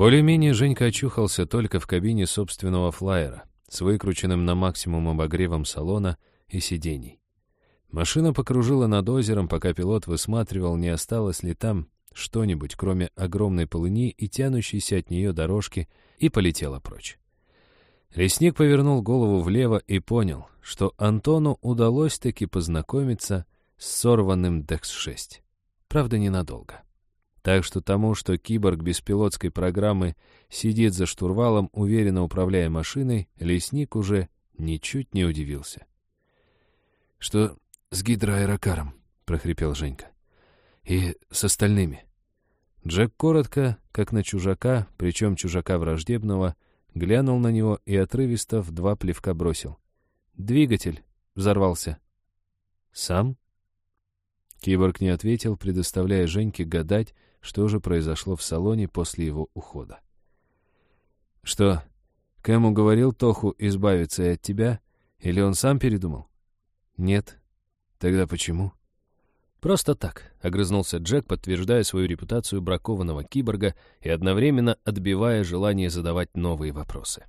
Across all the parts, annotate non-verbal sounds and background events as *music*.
Более-менее Женька очухался только в кабине собственного флайера с выкрученным на максимум обогревом салона и сидений. Машина покружила над озером, пока пилот высматривал, не осталось ли там что-нибудь, кроме огромной полыни и тянущейся от нее дорожки, и полетела прочь. Лесник повернул голову влево и понял, что Антону удалось таки познакомиться с сорванным Декс-6. Правда, ненадолго. Так что тому, что киборг беспилотской программы сидит за штурвалом, уверенно управляя машиной, лесник уже ничуть не удивился. «Что с гидроаэрокаром?» — прохрипел Женька. «И с остальными?» Джек коротко, как на чужака, причем чужака враждебного, глянул на него и отрывисто в два плевка бросил. «Двигатель!» — взорвался. «Сам?» Киборг не ответил, предоставляя Женьке гадать, что же произошло в салоне после его ухода. «Что, Кэму говорил Тоху избавиться от тебя, или он сам передумал?» «Нет». «Тогда почему?» «Просто так», — огрызнулся Джек, подтверждая свою репутацию бракованного киборга и одновременно отбивая желание задавать новые вопросы.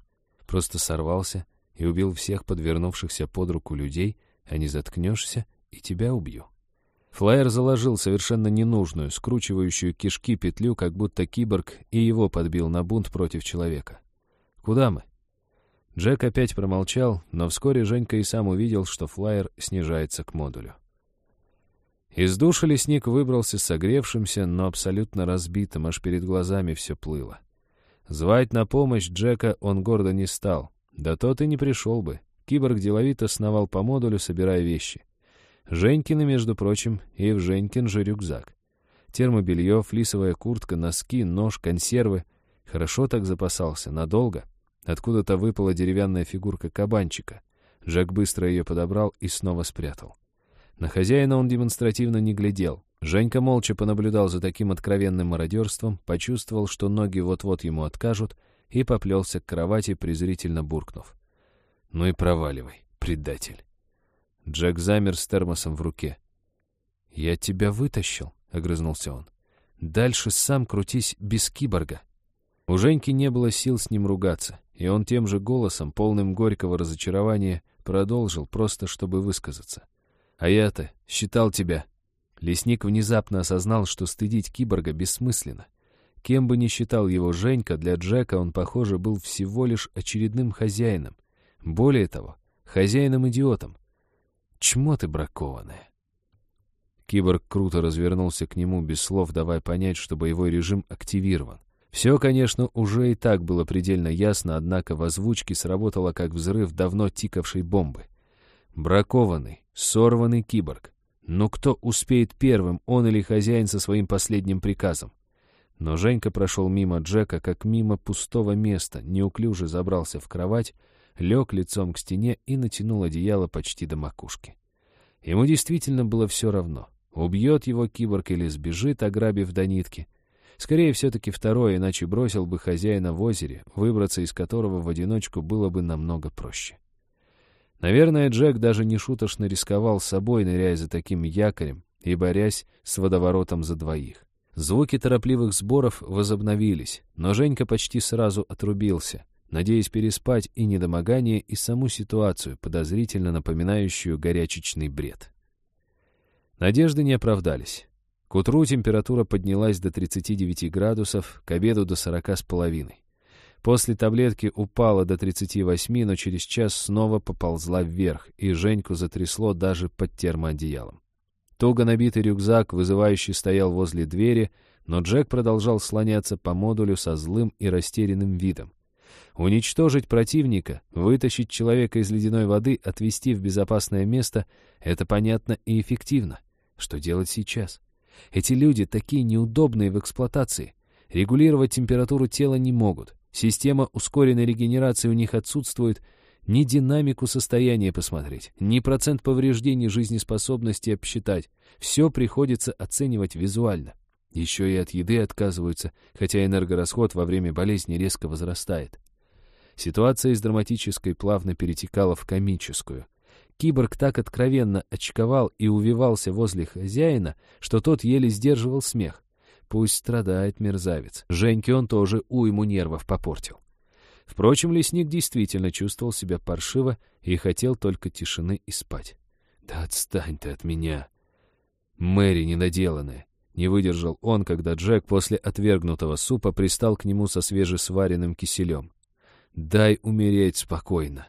Просто сорвался и убил всех подвернувшихся под руку людей, а не заткнешься, и тебя убью. Флайер заложил совершенно ненужную, скручивающую кишки петлю, как будто киборг и его подбил на бунт против человека. «Куда мы?» Джек опять промолчал, но вскоре Женька и сам увидел, что флайер снижается к модулю. Из душа лесник выбрался согревшимся, но абсолютно разбитым, аж перед глазами все плыло. Звать на помощь Джека он гордо не стал. Да тот и не пришел бы. Киборг деловито сновал по модулю, собирая вещи. Женькины, между прочим, и в Женькин же рюкзак. Термобелье, флисовая куртка, носки, нож, консервы. Хорошо так запасался, надолго. Откуда-то выпала деревянная фигурка кабанчика. Жак быстро ее подобрал и снова спрятал. На хозяина он демонстративно не глядел. Женька молча понаблюдал за таким откровенным мародерством, почувствовал, что ноги вот-вот ему откажут, и поплелся к кровати, презрительно буркнув. «Ну и проваливай, предатель». Джек замер с термосом в руке. «Я тебя вытащил», — огрызнулся он. «Дальше сам крутись без киборга». У Женьки не было сил с ним ругаться, и он тем же голосом, полным горького разочарования, продолжил, просто чтобы высказаться. «А я-то считал тебя». Лесник внезапно осознал, что стыдить киборга бессмысленно. Кем бы ни считал его Женька, для Джека он, похоже, был всего лишь очередным хозяином. Более того, хозяином-идиотом, Чмо ты бракованное. Киборг круто развернулся к нему, без слов давая понять, что боевой режим активирован. Все, конечно, уже и так было предельно ясно, однако в озвучке сработало как взрыв давно тикавшей бомбы. Бракованный, сорванный киборг. Но кто успеет первым, он или хозяин со своим последним приказом? Но Женька прошел мимо Джека, как мимо пустого места, неуклюже забрался в кровать, лег лицом к стене и натянул одеяло почти до макушки. Ему действительно было все равно, убьет его киборг или сбежит, ограбив до нитки. Скорее, все-таки второе, иначе бросил бы хозяина в озере, выбраться из которого в одиночку было бы намного проще. Наверное, Джек даже не шуточно рисковал собой, ныряя за таким якорем и борясь с водоворотом за двоих. Звуки торопливых сборов возобновились, но Женька почти сразу отрубился надеясь переспать и недомогание, и саму ситуацию, подозрительно напоминающую горячечный бред. Надежды не оправдались. К утру температура поднялась до 39 градусов, к обеду до 40 с половиной. После таблетки упала до 38, но через час снова поползла вверх, и Женьку затрясло даже под термоодеялом. Туго набитый рюкзак, вызывающий стоял возле двери, но Джек продолжал слоняться по модулю со злым и растерянным видом. Уничтожить противника, вытащить человека из ледяной воды, отвести в безопасное место — это понятно и эффективно. Что делать сейчас? Эти люди такие неудобные в эксплуатации. Регулировать температуру тела не могут. Система ускоренной регенерации у них отсутствует. Ни динамику состояния посмотреть, ни процент повреждений жизнеспособности обсчитать. Все приходится оценивать визуально. Еще и от еды отказываются, хотя энергорасход во время болезни резко возрастает. Ситуация из драматической плавно перетекала в комическую. Киборг так откровенно очковал и увивался возле хозяина, что тот еле сдерживал смех. Пусть страдает мерзавец. Женьке он тоже уйму нервов попортил. Впрочем, лесник действительно чувствовал себя паршиво и хотел только тишины и спать. «Да отстань ты от меня!» Мэри недоделанная. Не выдержал он, когда Джек после отвергнутого супа пристал к нему со свежесваренным киселем. «Дай умереть спокойно».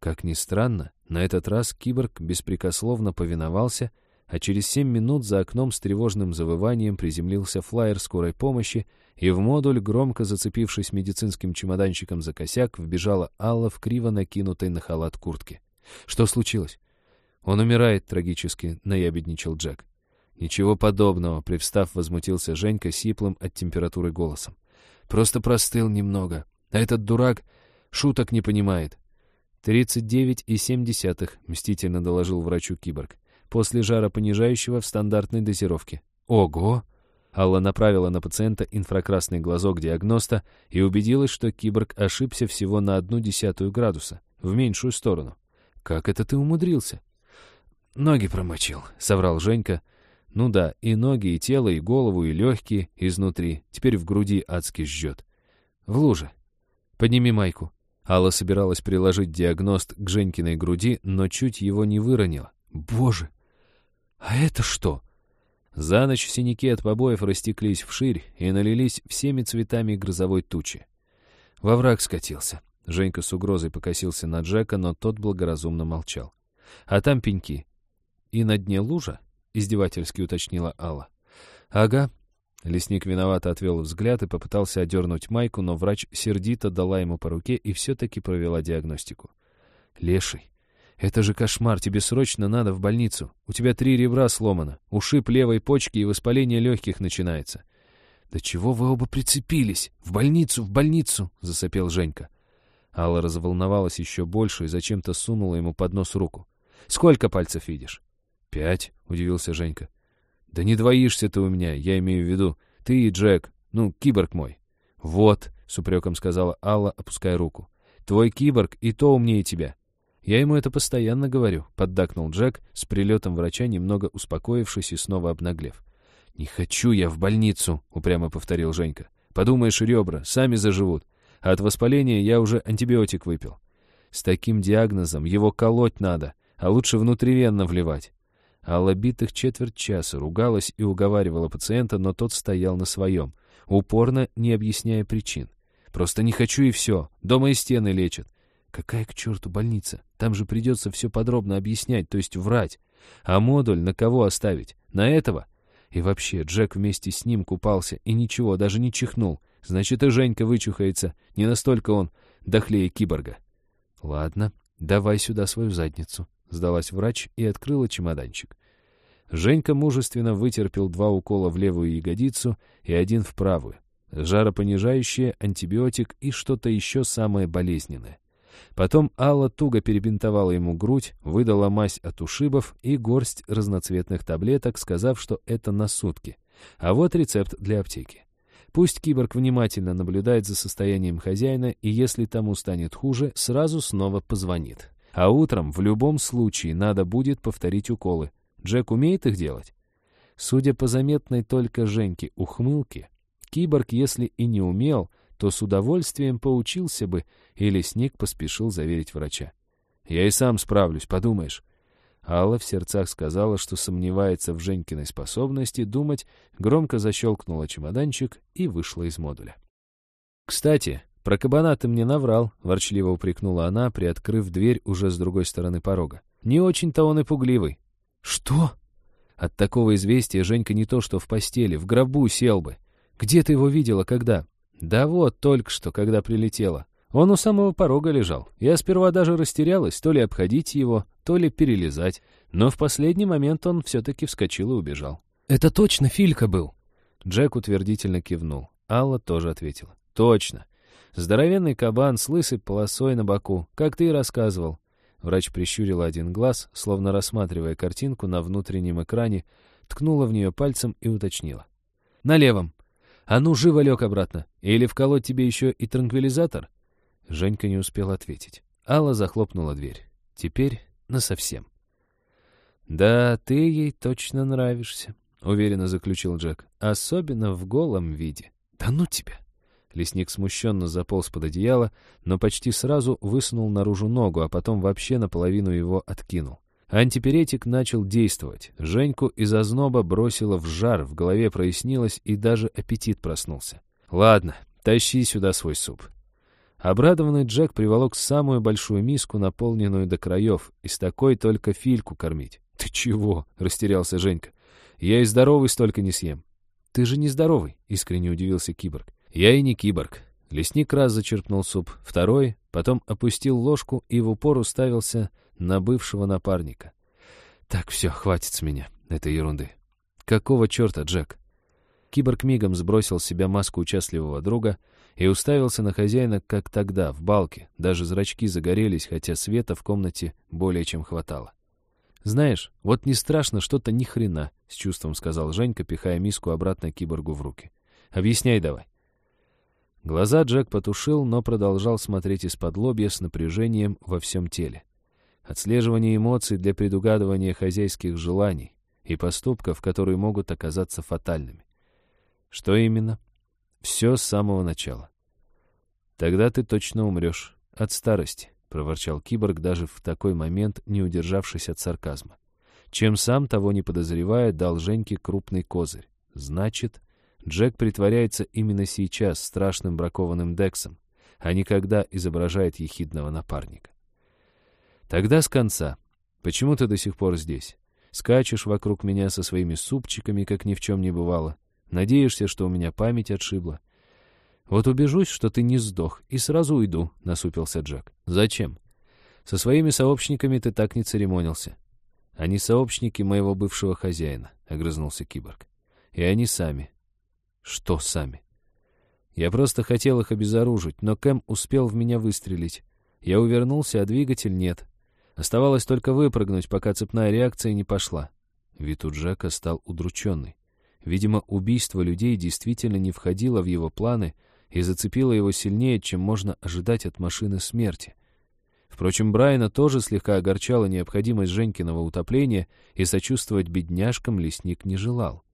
Как ни странно, на этот раз киборг беспрекословно повиновался, а через семь минут за окном с тревожным завыванием приземлился флайер скорой помощи, и в модуль, громко зацепившись медицинским чемоданчиком за косяк, вбежала Алла в криво накинутой на халат куртке. «Что случилось?» «Он умирает трагически», — наябедничал Джек. «Ничего подобного», — привстав, возмутился Женька сиплым от температуры голосом. «Просто простыл немного. А этот дурак шуток не понимает». «Тридцать девять и семь десятых», — мстительно доложил врачу киборг. «После жара понижающего в стандартной дозировке». «Ого!» Алла направила на пациента инфракрасный глазок диагноста и убедилась, что киборг ошибся всего на одну десятую градуса, в меньшую сторону. «Как это ты умудрился?» «Ноги промочил», — соврал Женька, — ну да, и ноги, и тело, и голову, и легкие изнутри. Теперь в груди адски жжет. В луже. Подними майку. Алла собиралась приложить диагност к Женькиной груди, но чуть его не выронила. Боже! А это что? За ночь синяки от побоев растеклись вширь и налились всеми цветами грозовой тучи. Во враг скатился. Женька с угрозой покосился на Джека, но тот благоразумно молчал. А там пеньки. И на дне лужа — издевательски уточнила Алла. «Ага». Лесник виновато отвел взгляд и попытался одернуть майку, но врач сердито дала ему по руке и все-таки провела диагностику. «Леший, это же кошмар, тебе срочно надо в больницу. У тебя три ребра сломано, ушиб левой почки и воспаление легких начинается». «Да чего вы оба прицепились? В больницу, в больницу!» — засопел Женька. Алла разволновалась еще больше и зачем-то сунула ему под нос руку. «Сколько пальцев видишь?» «Пять?» — удивился Женька. «Да не двоишься ты у меня, я имею в виду. Ты и Джек, ну, киборг мой». «Вот», — с упреком сказала Алла, опуская руку. «Твой киборг и то умнее тебя». «Я ему это постоянно говорю», — поддакнул Джек, с прилетом врача, немного успокоившись и снова обнаглев. «Не хочу я в больницу», — упрямо повторил Женька. «Подумаешь, ребра, сами заживут. А от воспаления я уже антибиотик выпил. С таким диагнозом его колоть надо, а лучше внутривенно вливать. Алла битых четверть часа ругалась и уговаривала пациента, но тот стоял на своем, упорно не объясняя причин. «Просто не хочу и все. Дома и стены лечат». «Какая к черту больница? Там же придется все подробно объяснять, то есть врать. А модуль на кого оставить? На этого?» И вообще, Джек вместе с ним купался и ничего, даже не чихнул. Значит, и Женька вычухается. Не настолько он дохлее киборга. «Ладно, давай сюда свою задницу», — сдалась врач и открыла чемоданчик. Женька мужественно вытерпел два укола в левую ягодицу и один в правую. Жаропонижающее, антибиотик и что-то еще самое болезненное. Потом Алла туго перебинтовала ему грудь, выдала мазь от ушибов и горсть разноцветных таблеток, сказав, что это на сутки. А вот рецепт для аптеки. Пусть киборг внимательно наблюдает за состоянием хозяина, и если тому станет хуже, сразу снова позвонит. А утром в любом случае надо будет повторить уколы. Джек умеет их делать? Судя по заметной только Женьке ухмылке, киборг, если и не умел, то с удовольствием поучился бы, и лесник поспешил заверить врача. «Я и сам справлюсь, подумаешь». Алла в сердцах сказала, что сомневается в Женькиной способности думать, громко защелкнула чемоданчик и вышла из модуля. «Кстати, про кабана ты мне наврал», — ворчливо упрекнула она, приоткрыв дверь уже с другой стороны порога. «Не очень-то он и пугливый. «Что?» От такого известия Женька не то что в постели, в гробу сел бы. «Где ты его видела, когда?» «Да вот, только что, когда прилетела. Он у самого порога лежал. Я сперва даже растерялась, то ли обходить его, то ли перелезать. Но в последний момент он все-таки вскочил и убежал. «Это точно Филька был?» Джек утвердительно кивнул. Алла тоже ответила. «Точно. Здоровенный кабан с лысой полосой на боку, как ты и рассказывал. Врач прищурила один глаз, словно рассматривая картинку на внутреннем экране, ткнула в нее пальцем и уточнила. «На левом. А ну, живо лег обратно. Или вколоть тебе еще и транквилизатор?» Женька не успел ответить. Алла захлопнула дверь. Теперь насовсем. «Да, ты ей точно нравишься», — уверенно заключил Джек. «Особенно в голом виде». «Да ну тебя!» Лесник смущенно заполз под одеяло, но почти сразу высунул наружу ногу, а потом вообще наполовину его откинул. Антиперетик начал действовать. Женьку из озноба бросило в жар, в голове прояснилось, и даже аппетит проснулся. «Ладно, тащи сюда свой суп». Обрадованный Джек приволок самую большую миску, наполненную до краев, и с такой только фильку кормить. «Ты чего?» — растерялся Женька. «Я и здоровый столько не съем». «Ты же не здоровый», — искренне удивился киборг. «Я и не киборг». Лесник раз зачерпнул суп, второй, потом опустил ложку и в упор уставился на бывшего напарника. «Так, все, хватит с меня этой ерунды». «Какого черта, Джек?» Киборг мигом сбросил с себя маску участливого друга и уставился на хозяина, как тогда, в балке. Даже зрачки загорелись, хотя света в комнате более чем хватало. «Знаешь, вот не страшно что-то ни хрена», — с чувством сказал Женька, пихая миску обратно киборгу в руки. «Объясняй давай». Глаза Джек потушил, но продолжал смотреть из-под лобья с напряжением во всем теле. Отслеживание эмоций для предугадывания хозяйских желаний и поступков, которые могут оказаться фатальными. Что именно? Все с самого начала. Тогда ты точно умрешь. От старости, — проворчал киборг, даже в такой момент не удержавшись от сарказма. Чем сам, того не подозревая, дал Женьке крупный козырь. Значит, Джек притворяется именно сейчас страшным бракованным Дексом, а не когда изображает ехидного напарника. Тогда с конца. Почему ты до сих пор здесь? Скачешь вокруг меня со своими супчиками, как ни в чем не бывало. Надеешься, что у меня память отшибла. Вот убежусь, что ты не сдох, и сразу уйду, — насупился Джек. Зачем? Со своими сообщниками ты так не церемонился. Они сообщники моего бывшего хозяина, — огрызнулся киборг. И они сами. Что сами? Я просто хотел их обезоружить, но Кэм успел в меня выстрелить. Я увернулся, а двигатель нет. Оставалось только выпрыгнуть, пока цепная реакция не пошла. Вид у Джека стал удрученный. Видимо, убийство людей действительно не входило в его планы и зацепило его сильнее, чем можно ожидать от машины смерти. Впрочем, Брайана тоже слегка огорчала необходимость Женькиного утопления, и сочувствовать бедняжкам лесник не желал.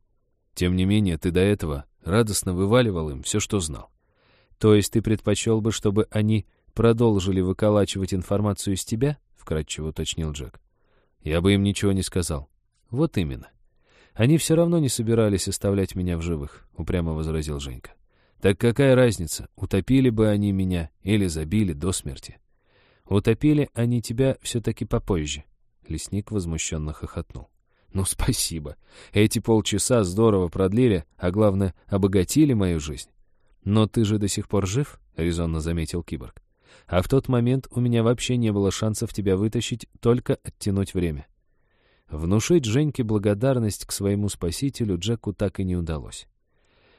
Тем не менее, ты до этого радостно вываливал им все, что знал. То есть ты предпочел бы, чтобы они продолжили выколачивать информацию из тебя? вкратчиво уточнил Джек. Я бы им ничего не сказал. Вот именно. Они все равно не собирались оставлять меня в живых, упрямо возразил Женька. Так какая разница, утопили бы они меня или забили до смерти? Утопили они тебя все-таки попозже. Лесник возмущенно хохотнул. Ну, спасибо. Эти полчаса здорово продлили, а главное, обогатили мою жизнь. Но ты же до сих пор жив, резонно заметил киборг. А в тот момент у меня вообще не было шансов тебя вытащить, только оттянуть время. Внушить Женьке благодарность к своему спасителю Джеку так и не удалось.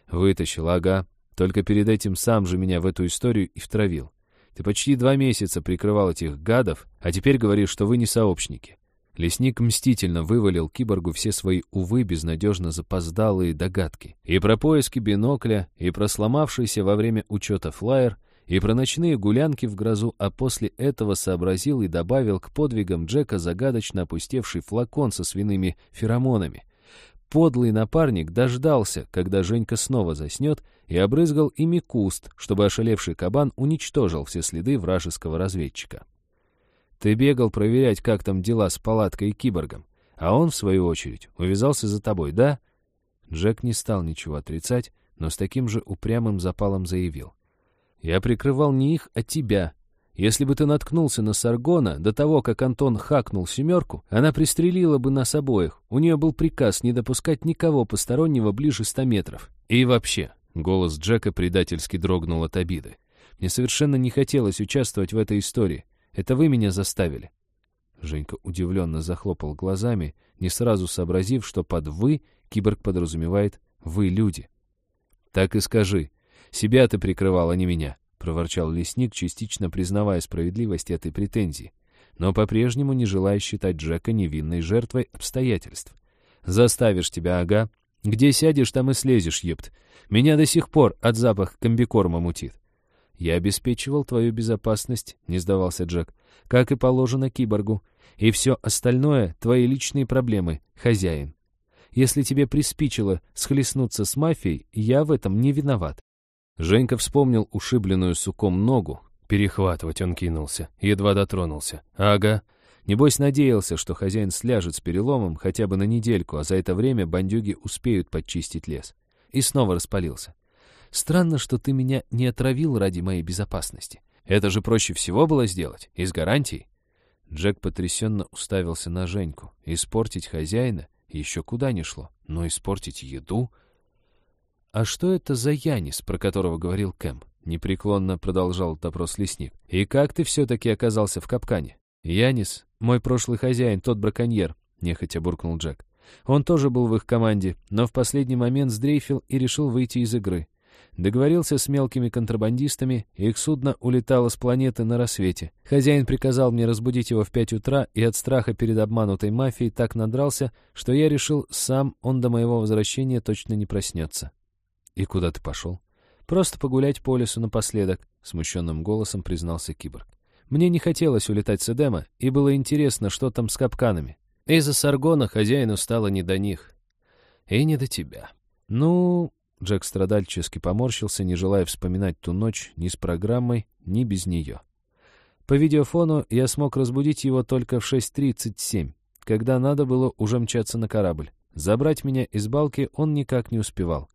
Вытащил, ага. Только перед этим сам же меня в эту историю и втравил. Ты почти два месяца прикрывал этих гадов, а теперь говоришь, что вы не сообщники. Лесник мстительно вывалил киборгу все свои, увы, безнадежно запоздалые догадки. И про поиски бинокля, и про сломавшийся во время учета флайер, и про ночные гулянки в грозу, а после этого сообразил и добавил к подвигам Джека загадочно опустевший флакон со свиными феромонами. Подлый напарник дождался, когда Женька снова заснет, и обрызгал ими куст, чтобы ошалевший кабан уничтожил все следы вражеского разведчика. Ты бегал проверять, как там дела с палаткой и киборгом, а он, в свою очередь, увязался за тобой, да? Джек не стал ничего отрицать, но с таким же упрямым запалом заявил. Я прикрывал не их, а тебя. Если бы ты наткнулся на Саргона до того, как Антон хакнул семерку, она пристрелила бы нас обоих. У нее был приказ не допускать никого постороннего ближе ста метров. И вообще, голос Джека предательски дрогнул от обиды. Мне совершенно не хотелось участвовать в этой истории. Это вы меня заставили. Женька удивленно захлопал глазами, не сразу сообразив, что под «вы» киборг подразумевает «вы люди». «Так и скажи, себя ты прикрывал, а не меня», — проворчал лесник, частично признавая справедливость этой претензии, но по-прежнему не желая считать Джека невинной жертвой обстоятельств. «Заставишь тебя, ага. Где сядешь, там и слезешь, епт. Меня до сих пор от запаха комбикорма мутит». «Я обеспечивал твою безопасность», — не сдавался Джек, — «как и положено киборгу. И все остальное — твои личные проблемы, хозяин. Если тебе приспичило схлестнуться с мафией, я в этом не виноват. Женька вспомнил ушибленную суком ногу. Перехватывать он кинулся, едва дотронулся. Ага. Небось надеялся, что хозяин сляжет с переломом хотя бы на недельку, а за это время бандюги успеют подчистить лес. И снова распалился. Странно, что ты меня не отравил ради моей безопасности. Это же проще всего было сделать, из гарантий. Джек потрясенно уставился на Женьку. Испортить хозяина еще куда ни шло, но испортить еду... «А что это за Янис, про которого говорил Кэм?» — непреклонно продолжал допрос лесник. «И как ты все-таки оказался в капкане?» «Янис, мой прошлый хозяин, тот браконьер», — нехотя буркнул Джек. «Он тоже был в их команде, но в последний момент сдрейфил и решил выйти из игры. Договорился с мелкими контрабандистами, и их судно улетало с планеты на рассвете. Хозяин приказал мне разбудить его в пять утра, и от страха перед обманутой мафией так надрался, что я решил, сам он до моего возвращения точно не проснется. «И куда ты пошел?» «Просто погулять по лесу напоследок», — смущенным голосом признался киборг. «Мне не хотелось улетать с Эдема, и было интересно, что там с капканами. Из-за Саргона хозяину стало не до них. И не до тебя. Ну, Джек страдальчески поморщился, не желая вспоминать ту ночь ни с программой, ни без нее. По видеофону я смог разбудить его только в 6.37, когда надо было уже мчаться на корабль. Забрать меня из балки он никак не успевал.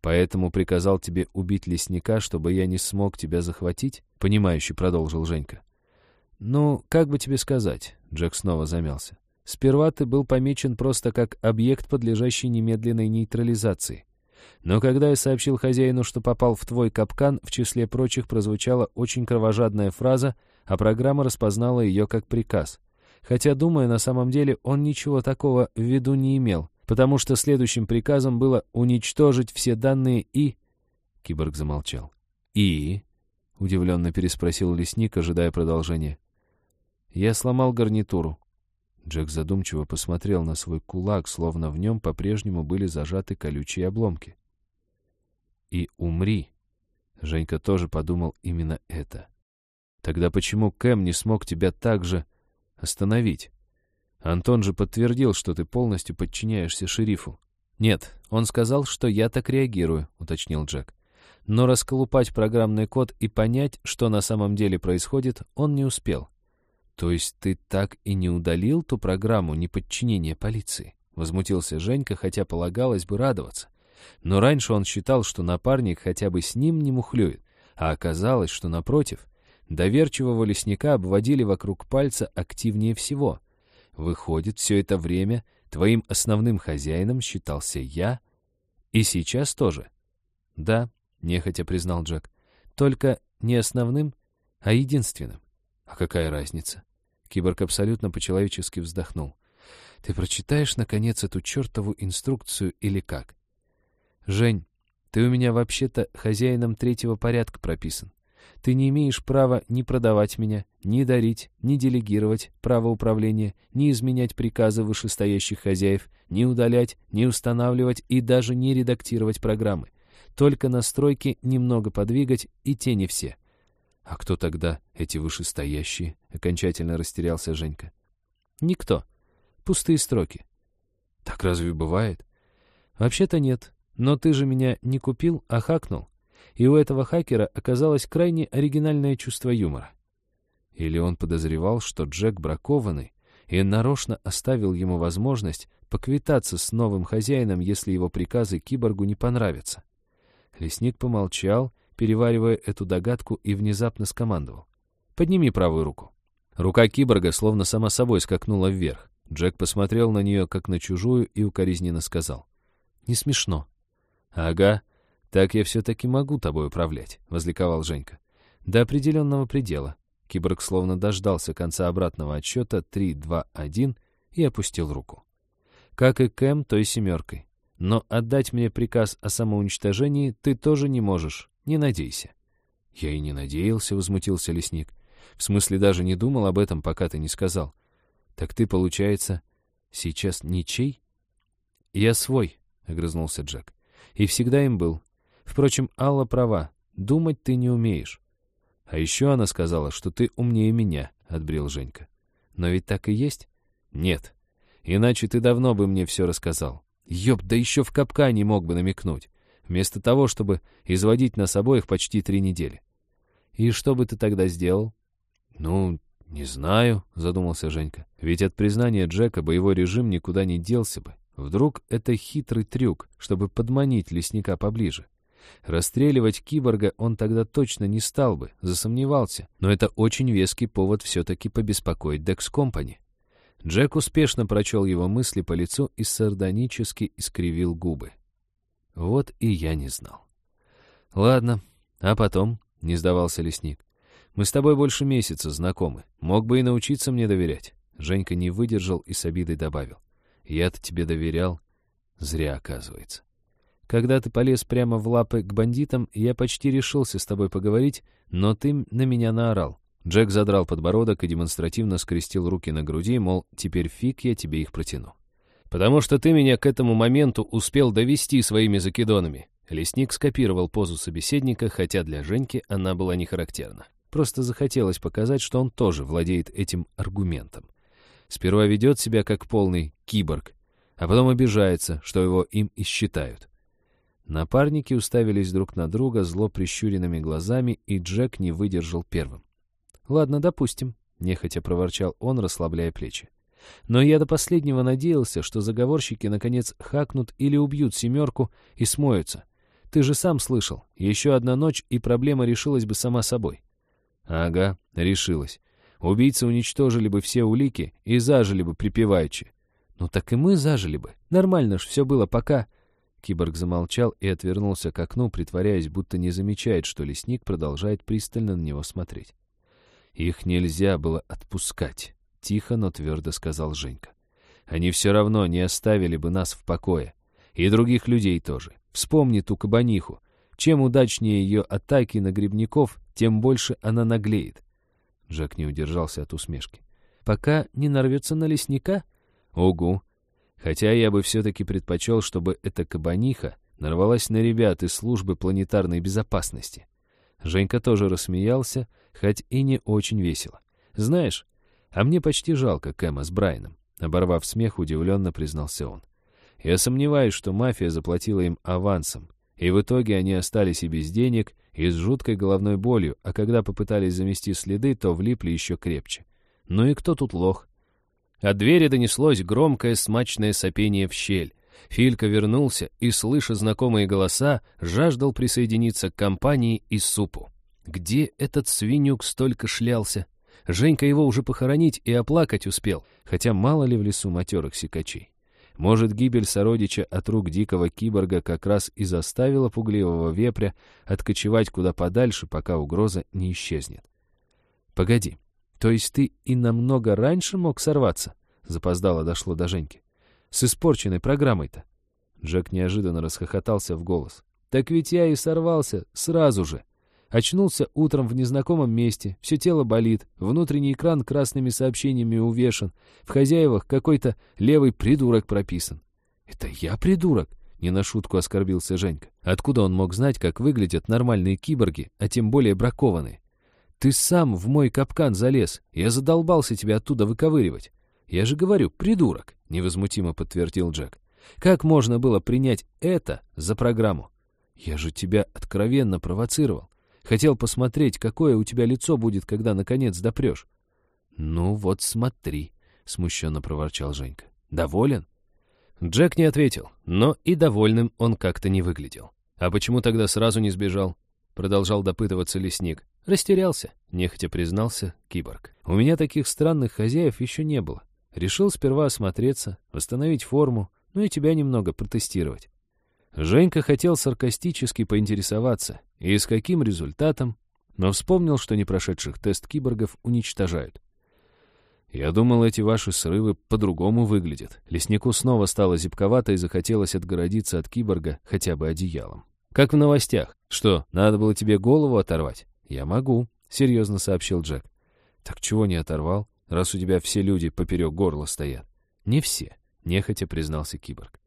Поэтому приказал тебе убить лесника, чтобы я не смог тебя захватить? Понимающе продолжил Женька. Ну, как бы тебе сказать? Джек снова замялся. Сперва ты был помечен просто как объект, подлежащий немедленной нейтрализации. Но когда я сообщил хозяину, что попал в твой капкан, в числе прочих прозвучала очень кровожадная фраза, а программа распознала ее как приказ. Хотя, думаю, на самом деле он ничего такого в виду не имел, потому что следующим приказом было уничтожить все данные и... Киборг замолчал. «И?» — удивленно переспросил лесник, ожидая продолжения. «Я сломал гарнитуру». Джек задумчиво посмотрел на свой кулак, словно в нем по-прежнему были зажаты колючие обломки и умри. Женька тоже подумал именно это. Тогда почему Кэм не смог тебя так же остановить? Антон же подтвердил, что ты полностью подчиняешься шерифу. Нет, он сказал, что я так реагирую, уточнил Джек. Но расколупать программный код и понять, что на самом деле происходит, он не успел. То есть ты так и не удалил ту программу неподчинения полиции? Возмутился Женька, хотя полагалось бы радоваться. Но раньше он считал, что напарник хотя бы с ним не мухлюет, а оказалось, что напротив, доверчивого лесника обводили вокруг пальца активнее всего. Выходит, все это время твоим основным хозяином считался я, и сейчас тоже. Да, нехотя признал Джек, только не основным, а единственным. А какая разница? Киборг абсолютно по-человечески вздохнул. Ты прочитаешь, наконец, эту чертову инструкцию или как? «Жень, ты у меня вообще-то хозяином третьего порядка прописан. Ты не имеешь права ни продавать меня, ни дарить, ни делегировать право управления, ни изменять приказы вышестоящих хозяев, ни удалять, ни устанавливать и даже не редактировать программы. Только настройки немного подвигать, и те не все. А кто тогда эти вышестоящие? Окончательно растерялся Женька. Никто. Пустые строки. Так разве бывает? Вообще-то нет. Но ты же меня не купил, а хакнул. И у этого хакера оказалось крайне оригинальное чувство юмора. Или он подозревал, что Джек бракованный, и нарочно оставил ему возможность поквитаться с новым хозяином, если его приказы киборгу не понравятся. Лесник помолчал, переваривая эту догадку, и внезапно скомандовал. «Подними правую руку». Рука киборга словно сама собой скакнула вверх. Джек посмотрел на нее, как на чужую, и укоризненно сказал. «Не смешно». «Ага, так я все-таки могу тобой управлять», — возликовал Женька. «До определенного предела». Киборг словно дождался конца обратного отсчета 3, 2, 1 и опустил руку. «Как и Кэм, то и семеркой. Но отдать мне приказ о самоуничтожении ты тоже не можешь, не надейся». «Я и не надеялся», — возмутился лесник. «В смысле, даже не думал об этом, пока ты не сказал. Так ты, получается, сейчас ничей?» «Я свой», — огрызнулся Джек. И всегда им был. Впрочем, Алла права. Думать ты не умеешь. А еще она сказала, что ты умнее меня, — отбрил Женька. Но ведь так и есть? Нет. Иначе ты давно бы мне все рассказал. Ёб, да еще в капкане мог бы намекнуть. Вместо того, чтобы изводить нас обоих почти три недели. И что бы ты тогда сделал? Ну, не знаю, задумался Женька. Ведь от признания Джека боевой режим никуда не делся бы. Вдруг это хитрый трюк, чтобы подманить лесника поближе. Расстреливать киборга он тогда точно не стал бы, засомневался, но это очень веский повод все-таки побеспокоить Декс Компани. Джек успешно прочел его мысли по лицу и сардонически искривил губы. Вот и я не знал. «Ладно, а потом?» — не сдавался лесник. «Мы с тобой больше месяца знакомы. Мог бы и научиться мне доверять». Женька не выдержал и с обидой добавил. «Я-то тебе доверял. Зря, оказывается. Когда ты полез прямо в лапы к бандитам, я почти решился с тобой поговорить, но ты на меня наорал. Джек задрал подбородок и демонстративно скрестил руки на груди, мол, теперь фиг я тебе их протяну. «Потому что ты меня к этому моменту успел довести своими закидонами». Лесник скопировал позу собеседника, хотя для Женьки она была не характерна. Просто захотелось показать, что он тоже владеет этим аргументом. Сперва ведет себя как полный киборг, а потом обижается, что его им и считают. Напарники уставились друг на друга зло прищуренными глазами, и Джек не выдержал первым. «Ладно, допустим», — нехотя проворчал он, расслабляя плечи. «Но я до последнего надеялся, что заговорщики наконец хакнут или убьют семерку и смоются. Ты же сам слышал, еще одна ночь, и проблема решилась бы сама собой». «Ага, решилась. Убийцы уничтожили бы все улики и зажили бы припеваючи». «Ну так и мы зажили бы. Нормально ж все было пока...» Киборг замолчал и отвернулся к окну, притворяясь, будто не замечает, что лесник продолжает пристально на него смотреть. «Их нельзя было отпускать», — тихо, но твердо сказал Женька. «Они все равно не оставили бы нас в покое. И других людей тоже. Вспомни ту кабаниху. Чем удачнее ее атаки на грибников, тем больше она наглеет». Жак не удержался от усмешки. «Пока не нарвется на лесника?» «Угу. Хотя я бы все-таки предпочел, чтобы эта кабаниха нарвалась на ребят из службы планетарной безопасности. Женька тоже рассмеялся, хоть и не очень весело. «Знаешь, а мне почти жалко Кэма с Брайаном», — оборвав смех, удивленно признался он. «Я сомневаюсь, что мафия заплатила им авансом, и в итоге они остались и без денег, и с жуткой головной болью, а когда попытались замести следы, то влипли еще крепче. Ну и кто тут лох? От двери донеслось громкое смачное сопение в щель. Филька вернулся и, слыша знакомые голоса, жаждал присоединиться к компании и супу. Где этот свинюк столько шлялся? Женька его уже похоронить и оплакать успел, хотя мало ли в лесу матерых сикачей. Может, гибель сородича от рук дикого киборга как раз и заставила пугливого вепря откочевать куда подальше, пока угроза не исчезнет. Погоди, «То есть ты и намного раньше мог сорваться?» Запоздало дошло до Женьки. «С испорченной программой-то». Джек неожиданно расхохотался в голос. «Так ведь я и сорвался сразу же. Очнулся утром в незнакомом месте, все тело болит, внутренний экран красными сообщениями увешан, в хозяевах какой-то левый придурок прописан». «Это я придурок?» — не на шутку оскорбился Женька. «Откуда он мог знать, как выглядят нормальные киборги, а тем более бракованные? Ты сам в мой капкан залез. Я задолбался тебя оттуда выковыривать. Я же говорю, придурок, невозмутимо подтвердил Джек. Как можно было принять это за программу? Я же тебя откровенно провоцировал. Хотел посмотреть, какое у тебя лицо будет, когда наконец допрешь. Ну вот смотри, смущенно проворчал Женька. Доволен? Джек не ответил, но и довольным он как-то не выглядел. А почему тогда сразу не сбежал? Продолжал допытываться лесник. Растерялся, нехотя признался киборг. У меня таких странных хозяев еще не было. Решил сперва осмотреться, восстановить форму, ну и тебя немного протестировать. Женька хотел саркастически поинтересоваться, и с каким результатом, но вспомнил, что непрошедших тест киборгов уничтожают. «Я думал, эти ваши срывы по-другому выглядят». Леснику снова стало зябковато и захотелось отгородиться от киборга хотя бы одеялом. «Как в новостях. Что, надо было тебе голову оторвать?» «Я могу», — серьезно сообщил Джек. «Так чего не оторвал, раз у тебя все люди поперек горла стоят?» «Не все», — нехотя признался киборг.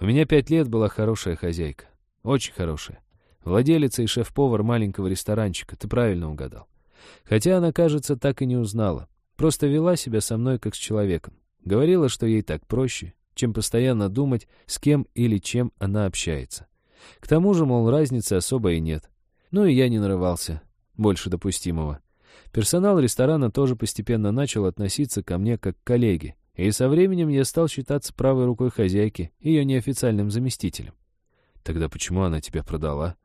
«У меня пять лет была хорошая хозяйка. Очень хорошая. Владелица и шеф-повар маленького ресторанчика, ты правильно угадал. Хотя она, кажется, так и не узнала. Просто вела себя со мной как с человеком. Говорила, что ей так проще. чем постоянно думать, с кем или чем она общается. К тому же, мол, разницы особой и нет. Ну и я не нарывался. Больше допустимого. Персонал ресторана тоже постепенно начал относиться ко мне как к коллеге, и со временем я стал считаться правой рукой хозяйки, ее неофициальным заместителем. Тогда почему она тебя продала?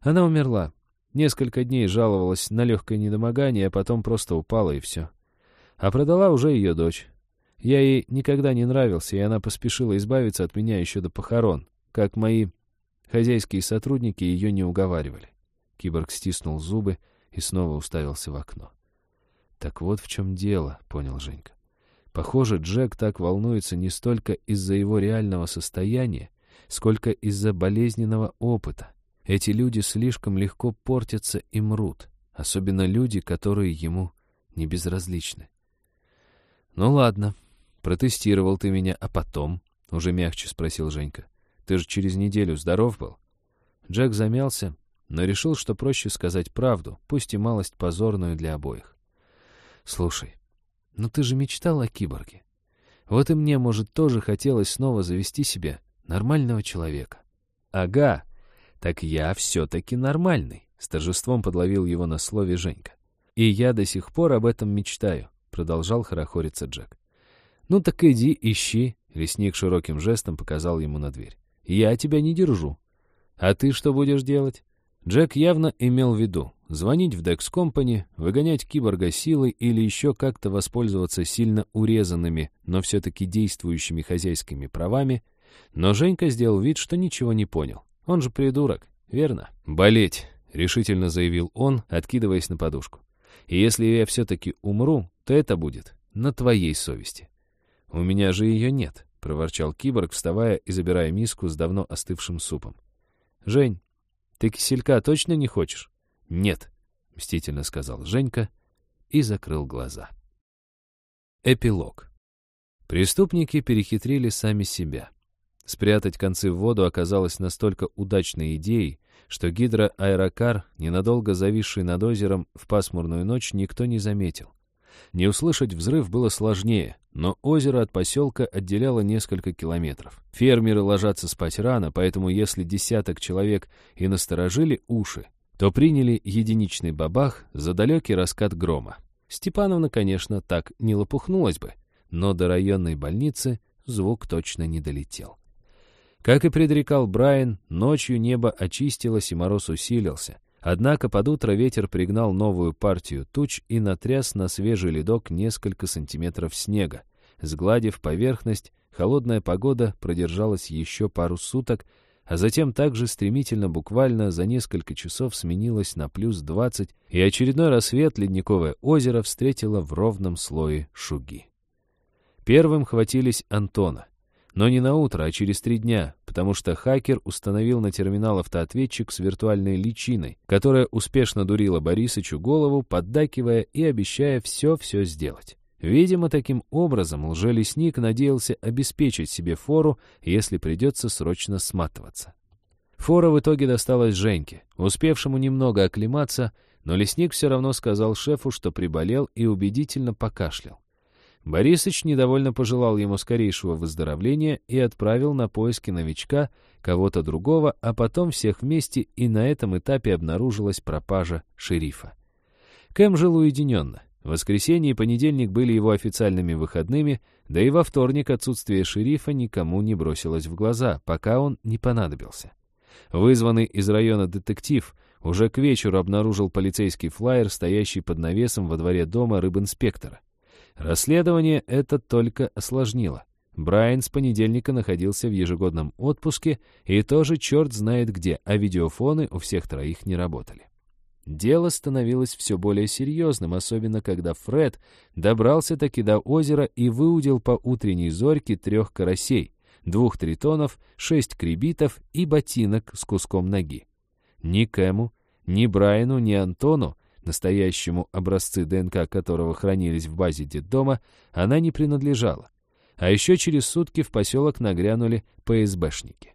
Она умерла. Несколько дней жаловалась на легкое недомогание, а потом просто упала и все. А продала уже ее дочь. Я ей никогда не нравился, и она поспешила избавиться от меня еще до похорон, как мои хозяйские сотрудники ее не уговаривали. Киборг стиснул зубы и снова уставился в окно. «Так вот в чем дело», — понял Женька. Похоже, Джек так волнуется не столько из-за его реального состояния, сколько из-за болезненного опыта. Эти люди слишком легко портятся и мрут, особенно люди, которые ему не безразличны. «Ну ладно, протестировал ты меня, а потом?» — уже мягче спросил Женька. «Ты же через неделю здоров был?» Джек замялся, но решил, что проще сказать правду, пусть и малость позорную для обоих. «Слушай, ну ты же мечтал о киборге. Вот и мне, может, тоже хотелось снова завести себе нормального человека». «Ага, так я все-таки нормальный», — с торжеством подловил его на слове Женька. «И я до сих пор об этом мечтаю», — продолжал хорохориться Джек. «Ну так иди, ищи», — лесник широким жестом показал ему на дверь. «Я тебя не держу». «А ты что будешь делать?» Джек явно имел в виду звонить в Dex Company, выгонять киборга силой или еще как-то воспользоваться сильно урезанными, но все-таки действующими хозяйскими правами, но Женька сделал вид, что ничего не понял. Он же придурок, верно? «Болеть», — решительно заявил он, откидываясь на подушку. «И если я все-таки умру, то это будет на твоей совести». «У меня же ее нет», — проворчал киборг, вставая и забирая миску с давно остывшим супом. «Жень, ты киселька точно не хочешь?» «Нет», — мстительно сказал Женька и закрыл глаза. Эпилог. Преступники перехитрили сами себя. Спрятать концы в воду оказалось настолько удачной идеей, что гидроаэрокар, ненадолго зависший над озером в пасмурную ночь, никто не заметил. Не услышать взрыв было сложнее, но озеро от поселка отделяло несколько километров. Фермеры ложатся спать рано, поэтому если десяток человек и насторожили уши, то приняли единичный бабах за далекий раскат грома. Степановна, конечно, так не лопухнулась бы, но до районной больницы звук точно не долетел. Как и предрекал Брайан, ночью небо очистилось и мороз усилился. Однако под утро ветер пригнал новую партию туч и натряс на свежий ледок несколько сантиметров снега. Сгладив поверхность, холодная погода продержалась еще пару суток, а затем также стремительно буквально за несколько часов сменилась на плюс 20, и очередной рассвет ледниковое озеро встретило в ровном слое шуги. Первым хватились Антона. Но не на утро, а через три дня, потому что хакер установил на терминал автоответчик с виртуальной личиной, которая успешно дурила Борисычу голову, поддакивая и обещая все-все сделать. Видимо, таким образом лжелесник надеялся обеспечить себе фору, если придется срочно сматываться. Фора в итоге досталась Женьке, успевшему немного оклематься, но лесник все равно сказал шефу, что приболел и убедительно покашлял. Борисыч недовольно пожелал ему скорейшего выздоровления и отправил на поиски новичка, кого-то другого, а потом всех вместе, и на этом этапе обнаружилась пропажа шерифа. Кэм жил уединенно. Воскресенье и понедельник были его официальными выходными, да и во вторник отсутствие шерифа никому не бросилось в глаза, пока он не понадобился. Вызванный из района детектив уже к вечеру обнаружил полицейский флаер, стоящий под навесом во дворе дома рыбинспектора. Расследование это только осложнило. Брайан с понедельника находился в ежегодном отпуске и тоже черт знает где, а видеофоны у всех троих не работали. Дело становилось все более серьезным, особенно когда Фред добрался-таки до озера и выудил по утренней зорьке трех карасей, двух тритонов, шесть кребитов и ботинок с куском ноги. Ни Кэму, ни Брайану, ни Антону настоящему образцы ДНК которого хранились в базе детдома, она не принадлежала. А еще через сутки в поселок нагрянули ПСБшники.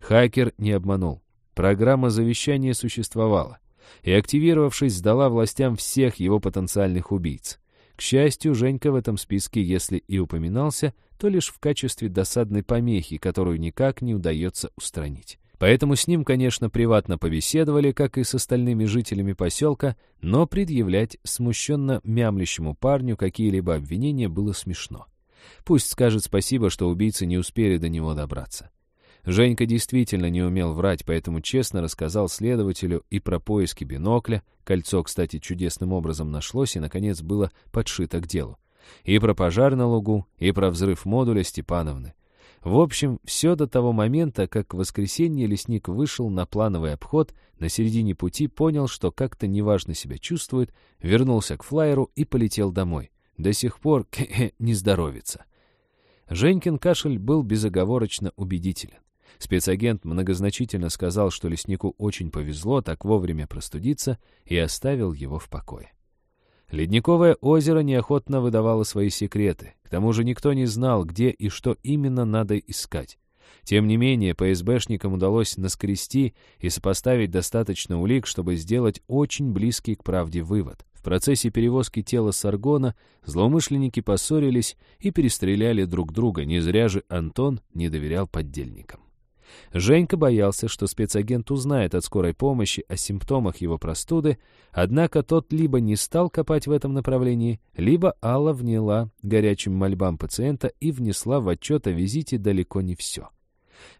Хакер не обманул. Программа завещания существовала. И, активировавшись, сдала властям всех его потенциальных убийц. К счастью, Женька в этом списке, если и упоминался, то лишь в качестве досадной помехи, которую никак не удается устранить. Поэтому с ним, конечно, приватно побеседовали, как и с остальными жителями поселка, но предъявлять смущенно мямлящему парню какие-либо обвинения было смешно. Пусть скажет спасибо, что убийцы не успели до него добраться. Женька действительно не умел врать, поэтому честно рассказал следователю и про поиски бинокля, кольцо, кстати, чудесным образом нашлось и, наконец, было подшито к делу, и про пожар на лугу, и про взрыв модуля Степановны. В общем, все до того момента, как в воскресенье лесник вышел на плановый обход, на середине пути понял, что как-то неважно себя чувствует, вернулся к флайеру и полетел домой. До сих пор *laughs* не здоровится. Женькин кашель был безоговорочно убедителен. Спецагент многозначительно сказал, что леснику очень повезло так вовремя простудиться, и оставил его в покое. Ледниковое озеро неохотно выдавало свои секреты. К тому же никто не знал, где и что именно надо искать. Тем не менее, ПСБшникам удалось наскрести и сопоставить достаточно улик, чтобы сделать очень близкий к правде вывод. В процессе перевозки тела Саргона злоумышленники поссорились и перестреляли друг друга, не зря же Антон не доверял поддельникам. Женька боялся, что спецагент узнает от скорой помощи о симптомах его простуды, однако тот либо не стал копать в этом направлении, либо Алла вняла горячим мольбам пациента и внесла в отчет о визите далеко не все.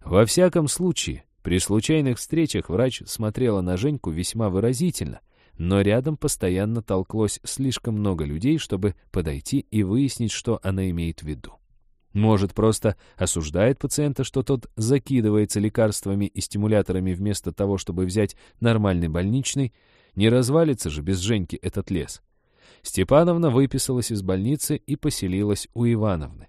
Во всяком случае, при случайных встречах врач смотрела на Женьку весьма выразительно, но рядом постоянно толклось слишком много людей, чтобы подойти и выяснить, что она имеет в виду. Может, просто осуждает пациента, что тот закидывается лекарствами и стимуляторами вместо того, чтобы взять нормальный больничный. Не развалится же без Женьки этот лес. Степановна выписалась из больницы и поселилась у Ивановны.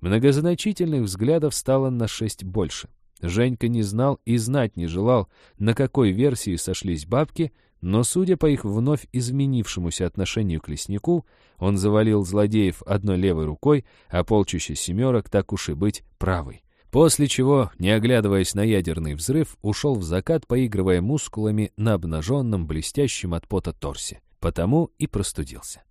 Многозначительных взглядов стало на шесть больше. Женька не знал и знать не желал, на какой версии сошлись бабки, но, судя по их вновь изменившемуся отношению к леснику, он завалил злодеев одной левой рукой, а полчища семерок, так уж и быть, правой. После чего, не оглядываясь на ядерный взрыв, ушел в закат, поигрывая мускулами на обнаженном, блестящем от пота торсе. Потому и простудился.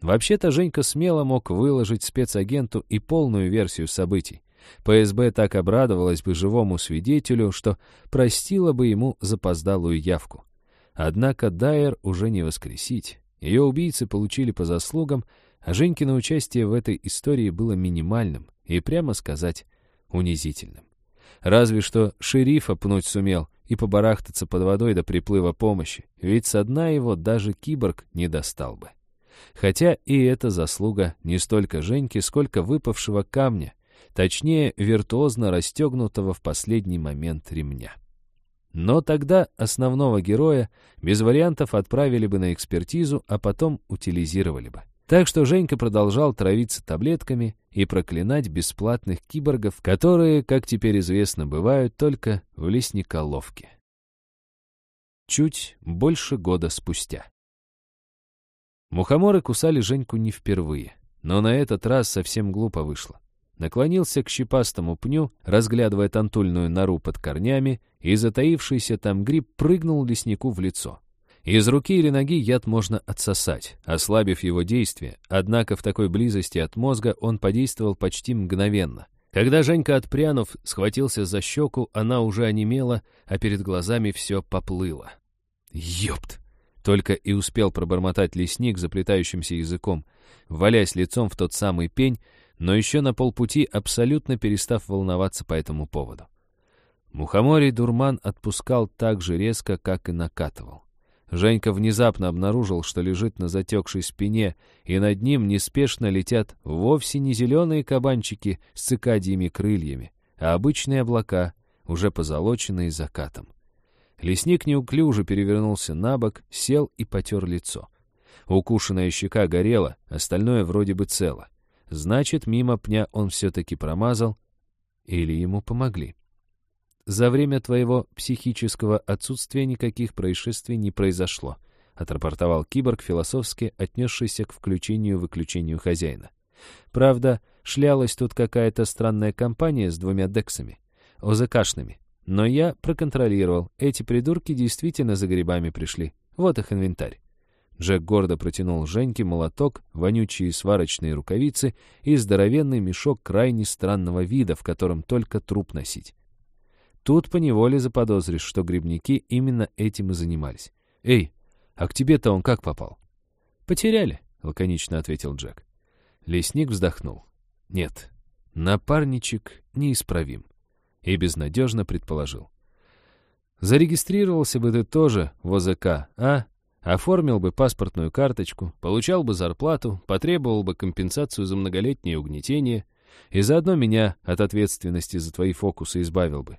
Вообще-то Женька смело мог выложить спецагенту и полную версию событий. ПСБ так обрадовалась бы живому свидетелю, что простила бы ему запоздалую явку. Однако Дайер уже не воскресить. Ее убийцы получили по заслугам, а Женькино участие в этой истории было минимальным и, прямо сказать, унизительным. Разве что шерифа пнуть сумел и побарахтаться под водой до приплыва помощи, ведь со дна его даже киборг не достал бы. Хотя и эта заслуга не столько Женьки, сколько выпавшего камня, точнее, виртуозно расстегнутого в последний момент ремня. Но тогда основного героя без вариантов отправили бы на экспертизу, а потом утилизировали бы. Так что Женька продолжал травиться таблетками и проклинать бесплатных киборгов, которые, как теперь известно, бывают только в лесниколовке. Чуть больше года спустя. Мухоморы кусали Женьку не впервые, но на этот раз совсем глупо вышло наклонился к щепастому пню, разглядывая тантульную нору под корнями, и затаившийся там гриб прыгнул леснику в лицо. Из руки или ноги яд можно отсосать, ослабив его действие, однако в такой близости от мозга он подействовал почти мгновенно. Когда Женька, отпрянув, схватился за щеку, она уже онемела, а перед глазами все поплыло. «Ёпт!» Только и успел пробормотать лесник заплетающимся языком, валясь лицом в тот самый пень, но еще на полпути абсолютно перестав волноваться по этому поводу. Мухоморий дурман отпускал так же резко, как и накатывал. Женька внезапно обнаружил, что лежит на затекшей спине, и над ним неспешно летят вовсе не зеленые кабанчики с цикадиями крыльями, а обычные облака, уже позолоченные закатом. Лесник неуклюже перевернулся на бок, сел и потер лицо. Укушенная щека горела, остальное вроде бы цело. Значит, мимо пня он все-таки промазал, или ему помогли. За время твоего психического отсутствия никаких происшествий не произошло, отрапортовал киборг, философски отнесшийся к включению-выключению хозяина. Правда, шлялась тут какая-то странная компания с двумя дексами, ОЗКшными. Но я проконтролировал, эти придурки действительно за грибами пришли. Вот их инвентарь. Джек гордо протянул Женьке молоток, вонючие сварочные рукавицы и здоровенный мешок крайне странного вида, в котором только труп носить. Тут поневоле заподозришь, что грибники именно этим и занимались. «Эй, а к тебе-то он как попал?» «Потеряли», — лаконично ответил Джек. Лесник вздохнул. «Нет, напарничек неисправим». И безнадежно предположил. «Зарегистрировался бы ты тоже в ОЗК, а?» Оформил бы паспортную карточку, получал бы зарплату, потребовал бы компенсацию за многолетнее угнетение и заодно меня от ответственности за твои фокусы избавил бы.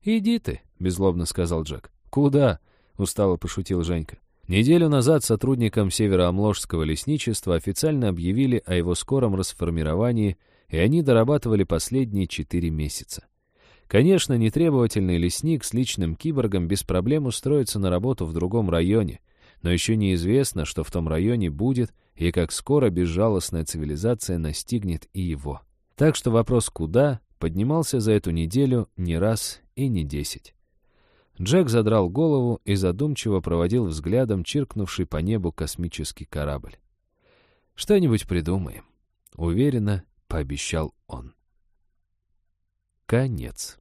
«Иди ты», — беззлобно сказал Джек. «Куда?» — устало пошутил Женька. Неделю назад сотрудникам Североамложского лесничества официально объявили о его скором расформировании, и они дорабатывали последние четыре месяца. Конечно, нетребовательный лесник с личным киборгом без проблем устроится на работу в другом районе — но еще неизвестно, что в том районе будет и как скоро безжалостная цивилизация настигнет и его. Так что вопрос «куда?» поднимался за эту неделю не раз и не десять. Джек задрал голову и задумчиво проводил взглядом чиркнувший по небу космический корабль. «Что-нибудь придумаем», — уверенно пообещал он. Конец.